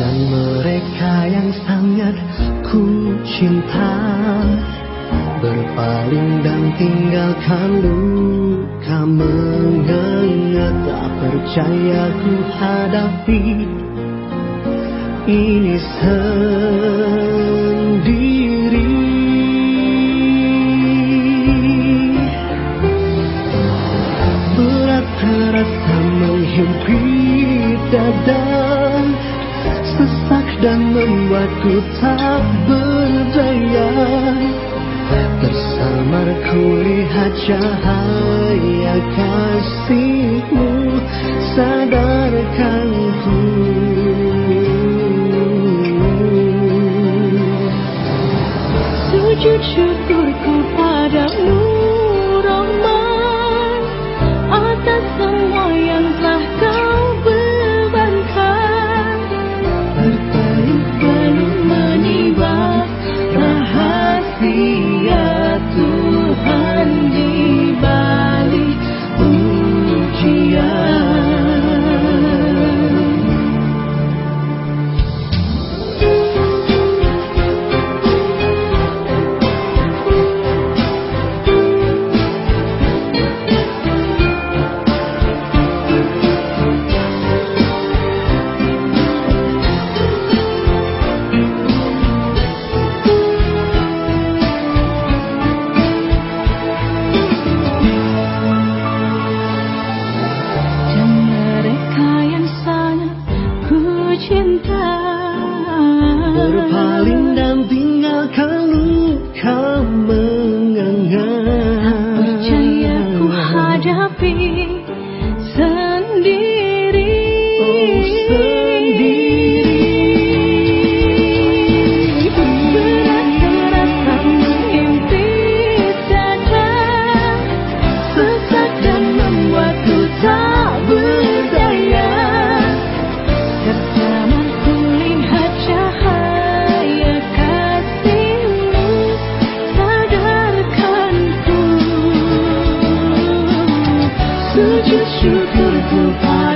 Dan mereka yang sangat ku cinta Berpaling dan tinggalkan luka mengengat Tak percaya ku hadapi ini semua. Dada Sesak dan membuatku tak berdaya. Tersamar kulihat cahaya kasihmu Sadarkan ku. Sujud syukurku Rindang tinggalkan lukamu. 此间是 beautiful。